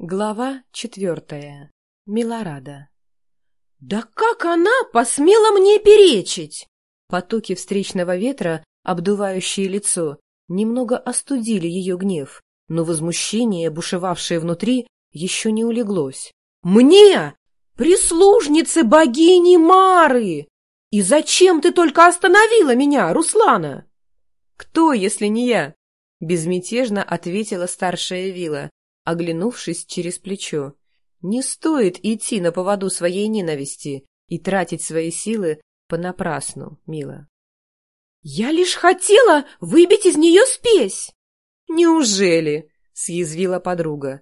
Глава четвертая. Милорада. «Да как она посмела мне перечить?» Потоки встречного ветра, обдувающие лицо, немного остудили ее гнев, но возмущение, бушевавшее внутри, еще не улеглось. «Мне! Прислужнице богини Мары! И зачем ты только остановила меня, Руслана?» «Кто, если не я?» — безмятежно ответила старшая вилла, оглянувшись через плечо. Не стоит идти на поводу своей ненависти и тратить свои силы понапрасну, мила. «Я лишь хотела выбить из нее спесь!» «Неужели?» — съязвила подруга.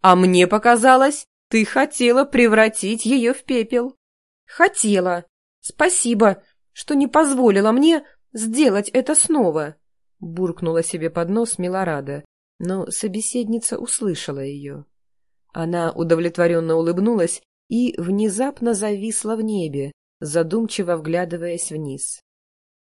«А мне показалось, ты хотела превратить ее в пепел». «Хотела. Спасибо, что не позволила мне сделать это снова», — буркнула себе под нос Милорада, но собеседница услышала ее. Она удовлетворенно улыбнулась и внезапно зависла в небе, задумчиво вглядываясь вниз.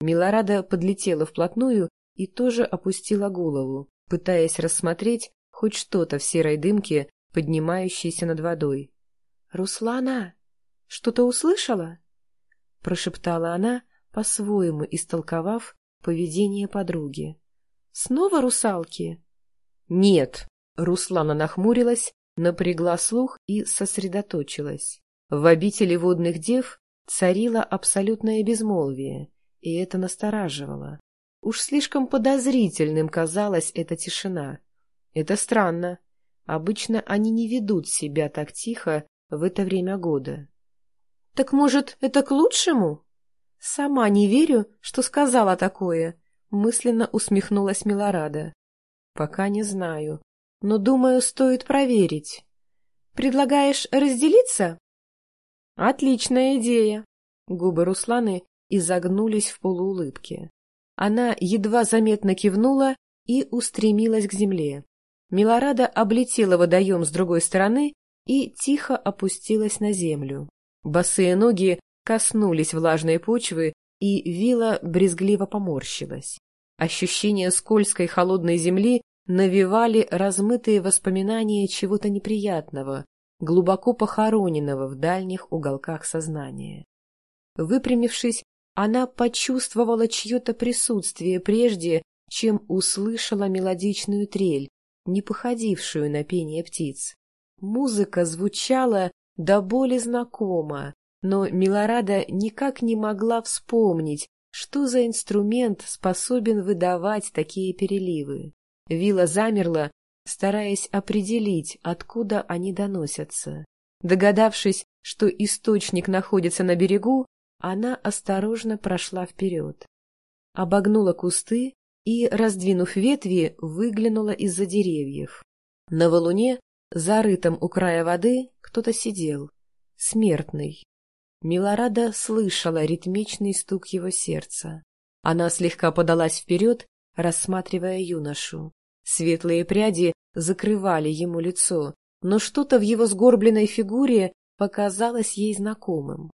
Милорада подлетела вплотную и тоже опустила голову, пытаясь рассмотреть хоть что-то в серой дымке, поднимающейся над водой. — Руслана, что-то услышала? — прошептала она, по-своему истолковав поведение подруги. — Снова русалки? «Нет!» — Руслана нахмурилась, напрягла слух и сосредоточилась. В обители водных дев царило абсолютное безмолвие, и это настораживало. Уж слишком подозрительным казалась эта тишина. Это странно. Обычно они не ведут себя так тихо в это время года. — Так, может, это к лучшему? — Сама не верю, что сказала такое, — мысленно усмехнулась Милорада. Пока не знаю, но, думаю, стоит проверить. Предлагаешь разделиться? Отличная идея. Губы Русланы изогнулись в полуулыбке. Она едва заметно кивнула и устремилась к земле. Милорада облетела водоем с другой стороны и тихо опустилась на землю. Босые ноги коснулись влажной почвы, и вила брезгливо поморщилась. Ощущение скользкой холодной земли навевали размытые воспоминания чего-то неприятного, глубоко похороненного в дальних уголках сознания. Выпрямившись, она почувствовала чье-то присутствие прежде, чем услышала мелодичную трель, не походившую на пение птиц. Музыка звучала до боли знакомо, но Милорада никак не могла вспомнить, что за инструмент способен выдавать такие переливы? Вилла замерла, стараясь определить, откуда они доносятся. Догадавшись, что источник находится на берегу, она осторожно прошла вперед. Обогнула кусты и, раздвинув ветви, выглянула из-за деревьев. На валуне, зарытом у края воды, кто-то сидел. Смертный. Милорада слышала ритмичный стук его сердца. Она слегка подалась вперед, рассматривая юношу. Светлые пряди закрывали ему лицо, но что-то в его сгорбленной фигуре показалось ей знакомым.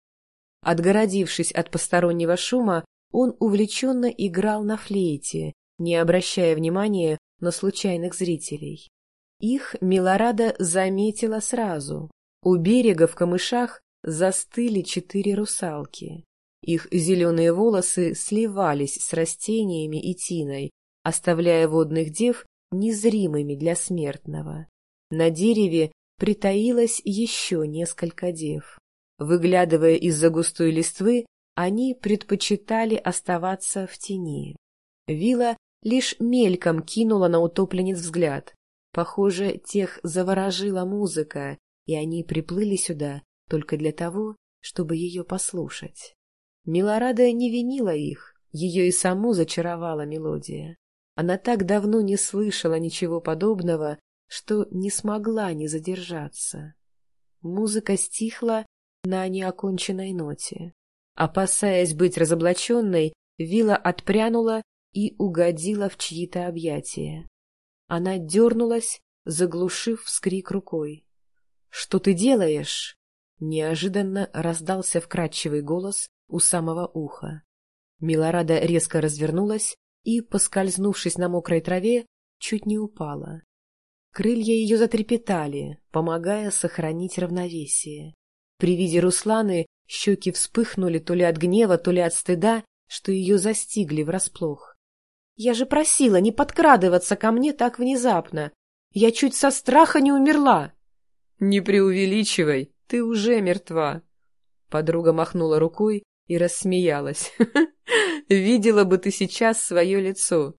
Отгородившись от постороннего шума, он увлеченно играл на флейте, не обращая внимания на случайных зрителей. Их Милорада заметила сразу. У берега в камышах застыли четыре русалки. Их зеленые волосы сливались с растениями и тиной, оставляя водных дев незримыми для смертного. На дереве притаилось еще несколько дев. Выглядывая из-за густой листвы, они предпочитали оставаться в тени. Вила лишь мельком кинула на утопленец взгляд. Похоже, тех заворожила музыка, и они приплыли сюда, только для того, чтобы ее послушать. Милорада не винила их, ее и саму зачаровала мелодия. Она так давно не слышала ничего подобного, что не смогла не задержаться. Музыка стихла на неоконченной ноте. Опасаясь быть разоблаченной, Вила отпрянула и угодила в чьи-то объятия. Она дернулась, заглушив вскрик рукой. — Что ты делаешь? Неожиданно раздался вкрадчивый голос у самого уха. Милорада резко развернулась и, поскользнувшись на мокрой траве, чуть не упала. Крылья ее затрепетали, помогая сохранить равновесие. При виде Русланы щеки вспыхнули то ли от гнева, то ли от стыда, что ее застигли врасплох. «Я же просила не подкрадываться ко мне так внезапно. Я чуть со страха не умерла». «Не преувеличивай, ты уже мертва». Подруга махнула рукой и рассмеялась. «Видела бы ты сейчас свое лицо.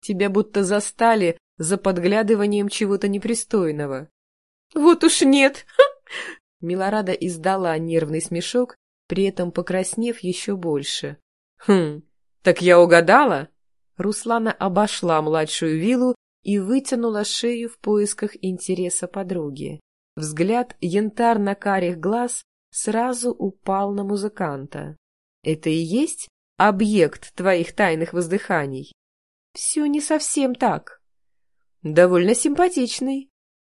Тебя будто застали за подглядыванием чего-то непристойного. «Вот уж нет!» Милорада издала нервный смешок, при этом покраснев еще больше. «Хм, так я угадала?» Руслана обошла младшую виллу и вытянула шею в поисках интереса подруги. Взгляд янтарно-карих глаз сразу упал на музыканта. «Это и есть объект твоих тайных воздыханий?» «Все не совсем так», Довольно симпатичный.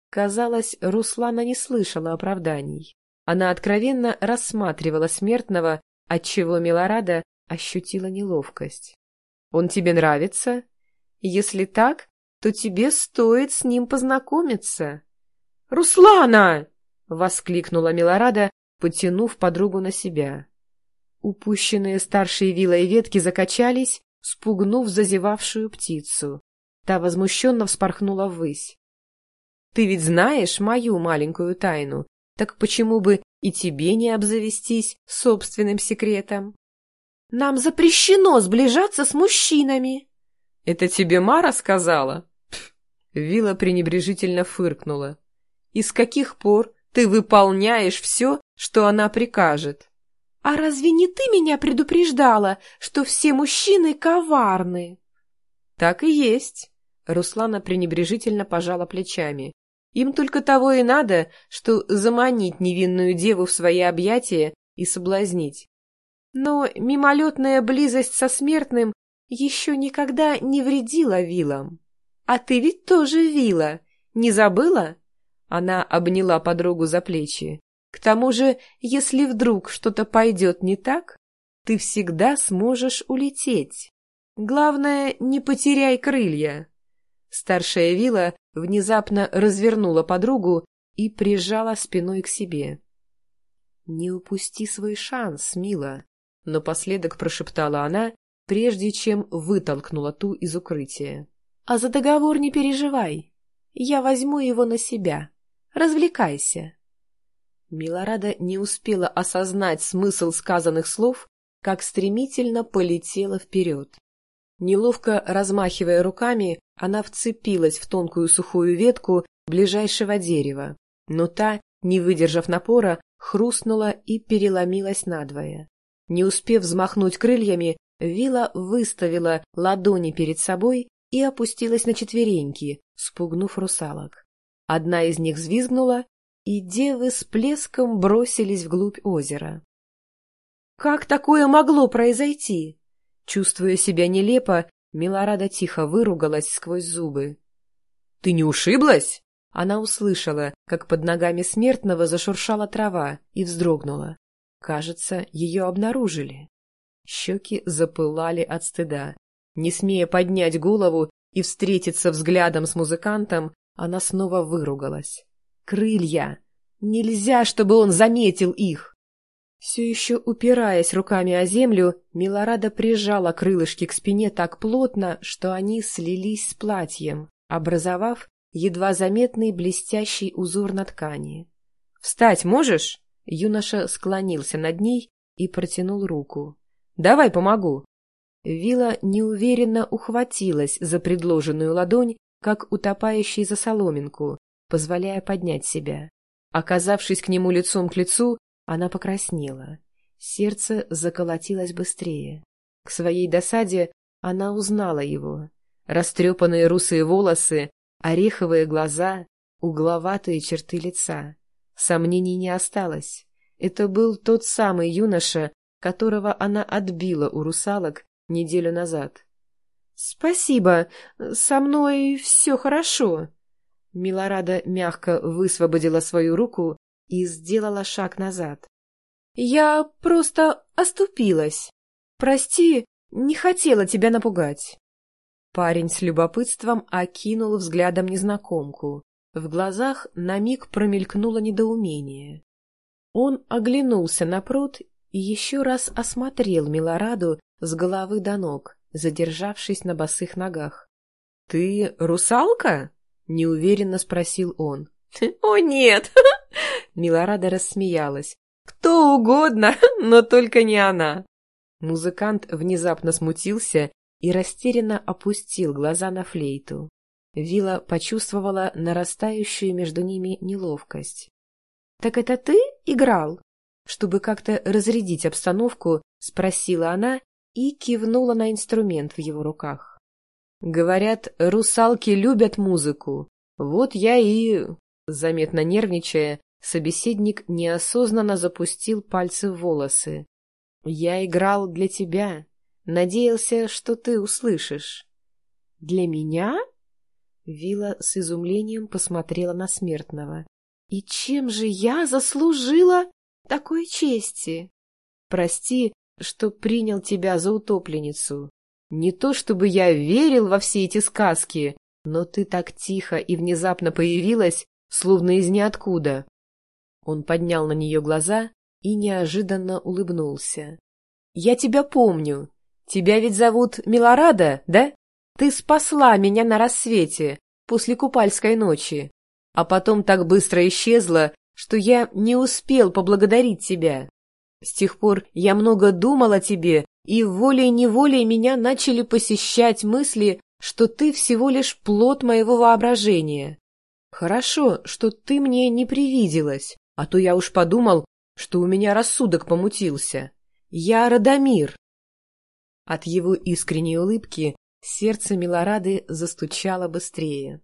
Казалось, Руслана не слышала оправданий. Она откровенно рассматривала смертного, отчего Милорада ощутила неловкость. «Он тебе нравится? Если так, то тебе стоит с ним познакомиться». «Руслана!» — воскликнула Милорада, потянув подругу на себя. Упущенные старшие вилой ветки закачались, спугнув зазевавшую птицу. Та возмущенно вспорхнула ввысь. «Ты ведь знаешь мою маленькую тайну, так почему бы и тебе не обзавестись собственным секретом?» «Нам запрещено сближаться с мужчинами!» «Это тебе Мара сказала?» Вилла пренебрежительно фыркнула. «И с каких пор ты выполняешь все, что она прикажет?» «А разве не ты меня предупреждала, что все мужчины коварны?» «Так и есть. Руслана пренебрежительно пожала плечами. Им только того и надо, что заманить невинную деву в свои объятия и соблазнить. Но мимолетная близость со смертным еще никогда не вредила вилам. А ты ведь тоже вила, не забыла? Она обняла подругу за плечи. К тому же, если вдруг что-то пойдет не так, ты всегда сможешь улететь. Главное, не потеряй крылья. Старшая вилла внезапно развернула подругу и прижала спиной к себе. «Не упусти свой шанс, мила», — напоследок прошептала она, прежде чем вытолкнула ту из укрытия. «А за договор не переживай. Я возьму его на себя. Развлекайся». Милорада не успела осознать смысл сказанных слов, как стремительно полетела вперед. Неловко размахивая руками, она вцепилась в тонкую сухую ветку ближайшего дерева, но та, не выдержав напора, хрустнула и переломилась надвое. Не успев взмахнуть крыльями, Вила выставила ладони перед собой и опустилась на четвереньки, спугнув русалок. Одна из них взвизгнула, и девы с плеском бросились вглубь озера. «Как такое могло произойти?» Чувствуя себя нелепо, Милорада тихо выругалась сквозь зубы. — Ты не ушиблась? Она услышала, как под ногами смертного зашуршала трава и вздрогнула. Кажется, ее обнаружили. Щеки запылали от стыда. Не смея поднять голову и встретиться взглядом с музыкантом, она снова выругалась. «Крылья! Нельзя, чтобы он заметил их!» Все еще упираясь руками о землю, Милорада прижала крылышки к спине так плотно, что они слились с платьем, образовав едва заметный блестящий узор на ткани. «Встать можешь?» Юноша склонился над ней и протянул руку. «Давай помогу». Вила неуверенно ухватилась за предложенную ладонь, как утопающий за соломинку, позволяя поднять себя. Оказавшись к нему лицом к лицу, она покраснела. Сердце заколотилось быстрее. К своей досаде она узнала его. Растрепанные русые волосы, ореховые глаза, угловатые черты лица. Сомнений не осталось. Это был тот самый юноша, которого она отбила у русалок неделю назад. — Спасибо, со мной все хорошо. Милорада мягко высвободила свою руку и сделала шаг назад. «Я просто оступилась. Прости, не хотела тебя напугать». Парень с любопытством окинул взглядом незнакомку. В глазах на миг промелькнуло недоумение. Он оглянулся на пруд и еще раз осмотрел Милораду с головы до ног, задержавшись на босых ногах. — Ты русалка? — неуверенно спросил он. — О, нет! Милорада рассмеялась. — Кто угодно, но только не она. Музыкант внезапно смутился и растерянно опустил глаза на флейту. Вила почувствовала нарастающую между ними неловкость. — Так это ты играл? Чтобы как-то разрядить обстановку, спросила она и кивнула на инструмент в его руках. — Говорят, русалки любят музыку. Вот я и... Заметно нервничая, собеседник неосознанно запустил пальцы в волосы. Я играл для тебя. Надеялся, что ты услышишь. Для меня? Вила с изумлением посмотрела на смертного. И чем же я заслужила такой чести? Прости, что принял тебя за утопленницу. Не то чтобы я верил во все эти сказки, но ты так тихо и внезапно появилась, словно из ниоткуда. Он поднял на нее глаза и неожиданно улыбнулся. — Я тебя помню. Тебя ведь зовут Милорада, да? Ты спасла меня на рассвете, после купальской ночи, а потом так быстро исчезла, что я не успел поблагодарить тебя. С тех пор я много думал о тебе, и волей-неволей меня начали посещать мысли, что ты всего лишь плод моего воображения. Хорошо, что ты мне не привиделась, а то я уж подумал, что у меня рассудок помутился. Я Радомир. От его искренней улыбки сердце Милорады застучало быстрее.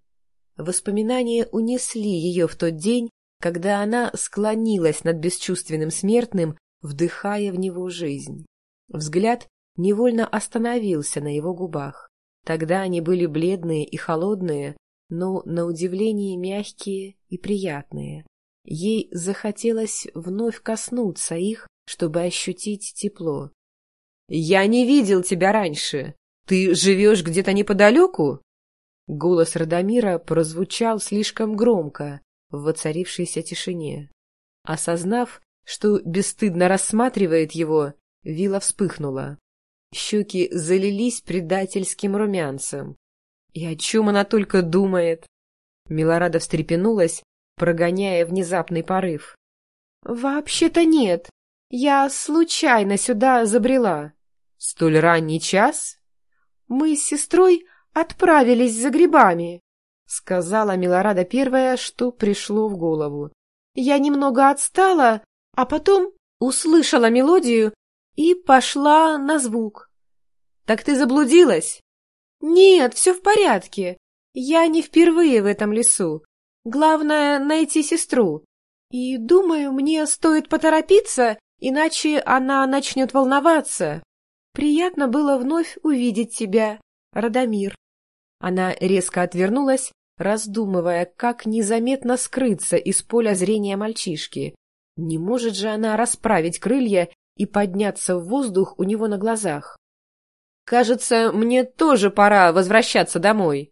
Воспоминания унесли ее в тот день, когда она склонилась над бесчувственным смертным, вдыхая в него жизнь. Взгляд невольно остановился на его губах. Тогда они были бледные и холодные, но, на удивление, мягкие и приятные. Ей захотелось вновь коснуться их, чтобы ощутить тепло. — Я не видел тебя раньше. Ты живешь где-то неподалеку? Голос Радомира прозвучал слишком громко в воцарившейся тишине. Осознав, что бесстыдно рассматривает его, Вила вспыхнула. Щеки залились предательским румянцем. И о чем она только думает? Милорада встрепенулась, прогоняя внезапный порыв. — Вообще-то нет. Я случайно сюда забрела. — Столь ранний час? — Мы с сестрой отправились за грибами, — сказала Милорада первое, что пришло в голову. Я немного отстала, а потом услышала мелодию и пошла на звук. — Так ты заблудилась? — Нет, все в порядке. Я не впервые в этом лесу. Главное — найти сестру. И, думаю, мне стоит поторопиться, иначе она начнет волноваться. Приятно было вновь увидеть тебя, Радомир. Она резко отвернулась, раздумывая, как незаметно скрыться из поля зрения мальчишки. Не может же она расправить крылья и подняться в воздух у него на глазах. «Кажется, мне тоже пора возвращаться домой».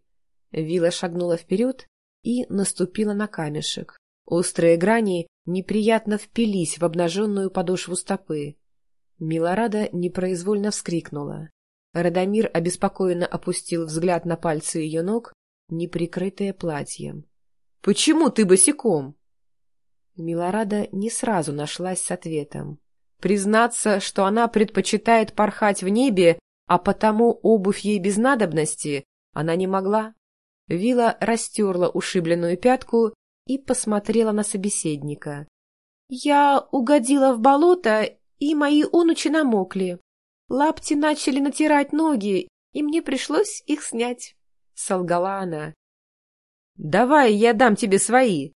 Вила шагнула вперед и наступила на камешек. Острые грани неприятно впились в обнаженную подошву стопы. Милорада непроизвольно вскрикнула. Радомир обеспокоенно опустил взгляд на пальцы ее ног, неприкрытые платьем. — Почему ты босиком? Милорада не сразу нашлась с ответом. Признаться, что она предпочитает порхать в небе, а потому обувь ей без надобности, она не могла. Вила растерла ушибленную пятку и посмотрела на собеседника. — Я угодила в болото, и мои онучи намокли. Лапти начали натирать ноги, и мне пришлось их снять, — солгала она. — Давай я дам тебе свои.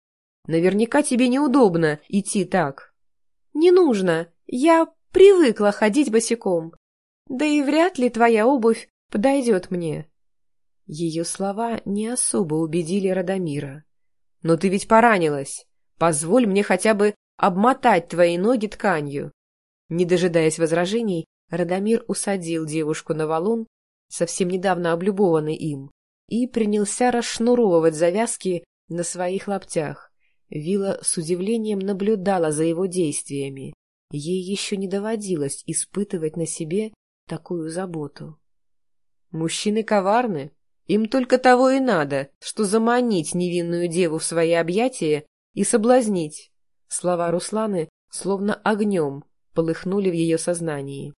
Наверняка тебе неудобно идти так. — Не нужно, я привыкла ходить босиком. Да и вряд ли твоя обувь подойдет мне. Ее слова не особо убедили Радомира. — Но ты ведь поранилась. Позволь мне хотя бы обмотать твои ноги тканью. Не дожидаясь возражений, Радомир усадил девушку на валун, совсем недавно облюбованный им, и принялся расшнуровывать завязки на своих лаптях. Вила с удивлением наблюдала за его действиями. Ей еще не доводилось испытывать на себе такую заботу. Мужчины коварны. Им только того и надо, что заманить невинную деву в свои объятия и соблазнить. Слова Русланы словно огнем полыхнули в ее сознании.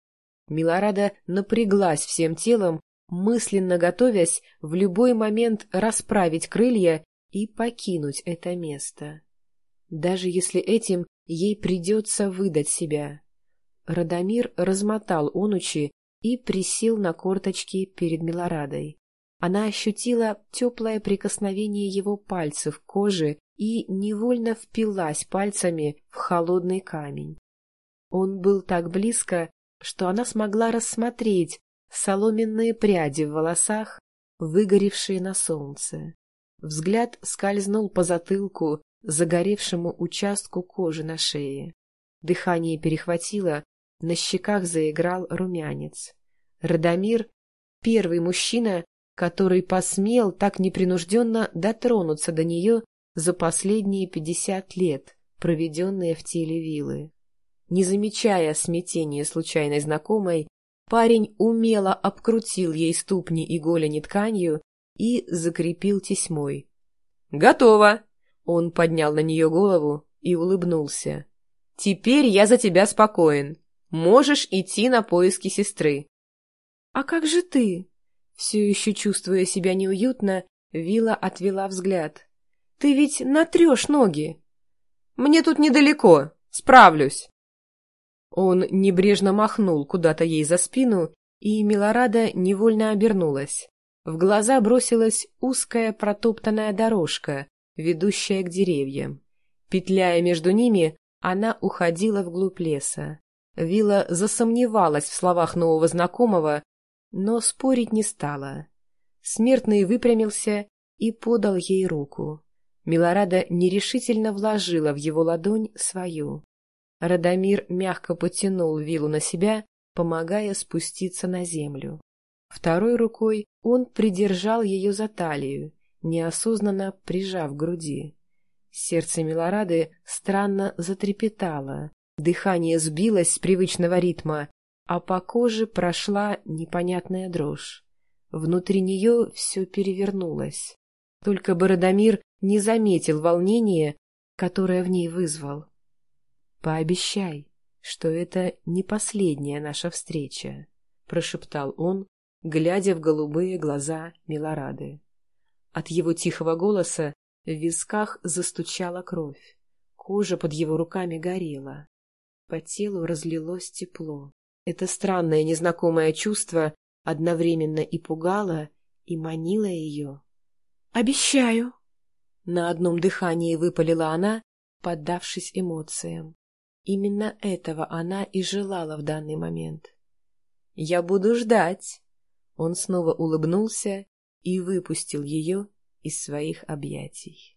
Милорада напряглась всем телом, мысленно готовясь в любой момент расправить крылья и покинуть это место. Даже если этим ей придется выдать себя. Радомир размотал онучи и присел на корточки перед Милорадой. Она ощутила теплое прикосновение его пальцев к коже и невольно впилась пальцами в холодный камень. Он был так близко, что она смогла рассмотреть соломенные пряди в волосах, выгоревшие на солнце. Взгляд скользнул по затылку, загоревшему участку кожи на шее. Дыхание перехватило, на щеках заиграл румянец. Радомир — первый мужчина, который посмел так непринужденно дотронуться до нее за последние пятьдесят лет, проведенные в теле вилы. Не замечая смятения случайной знакомой, парень умело обкрутил ей ступни и голени тканью и закрепил тесьмой. «Готово!» Он поднял на нее голову и улыбнулся. «Теперь я за тебя спокоен. Можешь идти на поиски сестры». «А как же ты?» Все еще чувствуя себя неуютно, Вила отвела взгляд. «Ты ведь натрешь ноги!» «Мне тут недалеко. Справлюсь!» Он небрежно махнул куда-то ей за спину, и Милорада невольно обернулась. В глаза бросилась узкая протоптанная дорожка, ведущая к деревьям. Петляя между ними, она уходила вглубь леса. Вилла засомневалась в словах нового знакомого, но спорить не стала. Смертный выпрямился и подал ей руку. Милорада нерешительно вложила в его ладонь свою. Радомир мягко потянул виллу на себя, помогая спуститься на землю. Второй рукой он придержал ее за талию, неосознанно прижав к груди. Сердце Милорады странно затрепетало, дыхание сбилось с привычного ритма, а по коже прошла непонятная дрожь. Внутри нее все перевернулось. Только Бородомир не заметил волнения, которое в ней вызвал. «Пообещай, что это не последняя наша встреча», — прошептал он, глядя в голубые глаза Милорады. От его тихого голоса в висках застучала кровь. Кожа под его руками горела. По телу разлилось тепло. Это странное незнакомое чувство одновременно и пугало, и манило ее. «Обещаю!» На одном дыхании выпалила она, поддавшись эмоциям. Именно этого она и желала в данный момент. «Я буду ждать!» Он снова улыбнулся и выпустил ее из своих объятий.